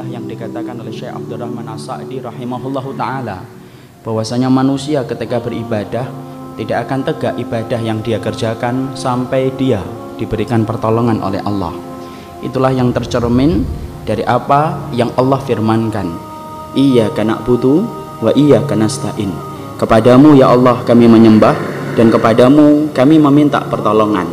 inilah yang dikatakan oleh Syekh Abdurrahman As-Sa'di rahimahullahu taala bahwasanya manusia ketika beribadah tidak akan tegak ibadah yang dia kerjakan sampai dia diberikan pertolongan oleh Allah. Itulah yang tercermin dari apa yang Allah firmankan. Iya karena butuh wa iya karena stain. Kepadamu ya Allah kami menyembah dan kepadamu kami meminta pertolongan.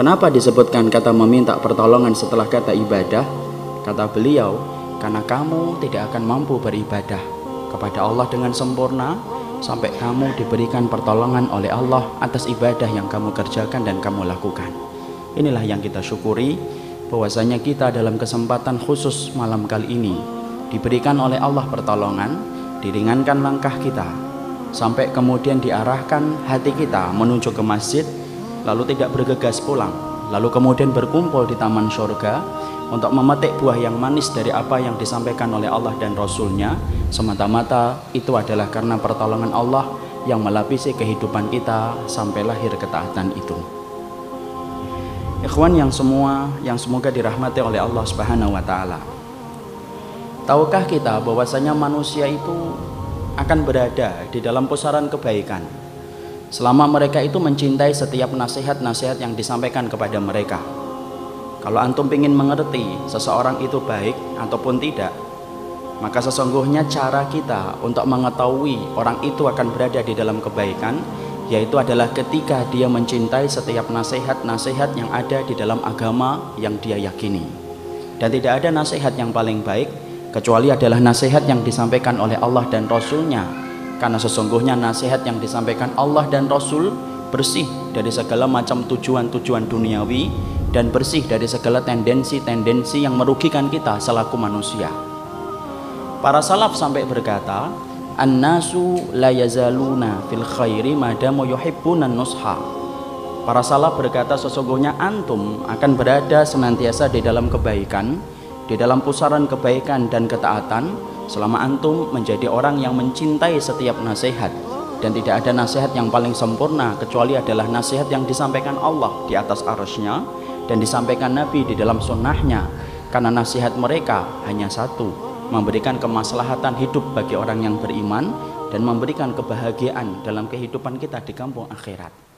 Kenapa disebutkan kata meminta pertolongan setelah kata ibadah? Kata beliau, karena kamu tidak akan mampu beribadah kepada Allah dengan sempurna sampai kamu diberikan pertolongan oleh Allah atas ibadah yang kamu kerjakan dan kamu lakukan. Inilah yang kita syukuri bahwasanya kita dalam kesempatan khusus malam kali ini diberikan oleh Allah pertolongan, diringankan langkah kita sampai kemudian diarahkan hati kita menuju ke masjid lalu tidak bergegas pulang lalu kemudian berkumpul di taman surga untuk memetik buah yang manis dari apa yang disampaikan oleh Allah dan Rasulnya. Semata-mata itu adalah karena pertolongan Allah yang melapisi kehidupan kita sampai lahir ketaatan itu. Ikhwan yang semua yang semoga dirahmati oleh Allah Subhanahu wa taala. Tahukah kita bahwasanya manusia itu akan berada di dalam pusaran kebaikan? Selama mereka itu mencintai setiap nasihat-nasihat yang disampaikan kepada mereka kalau antum ingin mengerti seseorang itu baik ataupun tidak, maka sesungguhnya cara kita untuk mengetahui orang itu akan berada di dalam kebaikan yaitu adalah ketika dia mencintai setiap nasihat-nasihat yang ada di dalam agama yang dia yakini. Dan tidak ada nasihat yang paling baik kecuali adalah nasihat yang disampaikan oleh Allah dan Rasulnya karena sesungguhnya nasihat yang disampaikan Allah dan Rasul bersih dari segala macam tujuan-tujuan duniawi dan bersih dari segala tendensi-tendensi yang merugikan kita selaku manusia. Para salaf sampai berkata, "An-nasu la yazaluna fil khairi madamu yuhibbuna nusha." Para salaf berkata sesungguhnya antum akan berada senantiasa di dalam kebaikan, di dalam pusaran kebaikan dan ketaatan selama antum menjadi orang yang mencintai setiap nasihat dan tidak ada nasihat yang paling sempurna kecuali adalah nasihat yang disampaikan Allah di atas arasnya dan disampaikan Nabi di dalam sunnahnya karena nasihat mereka hanya satu memberikan kemaslahatan hidup bagi orang yang beriman dan memberikan kebahagiaan dalam kehidupan kita di kampung akhirat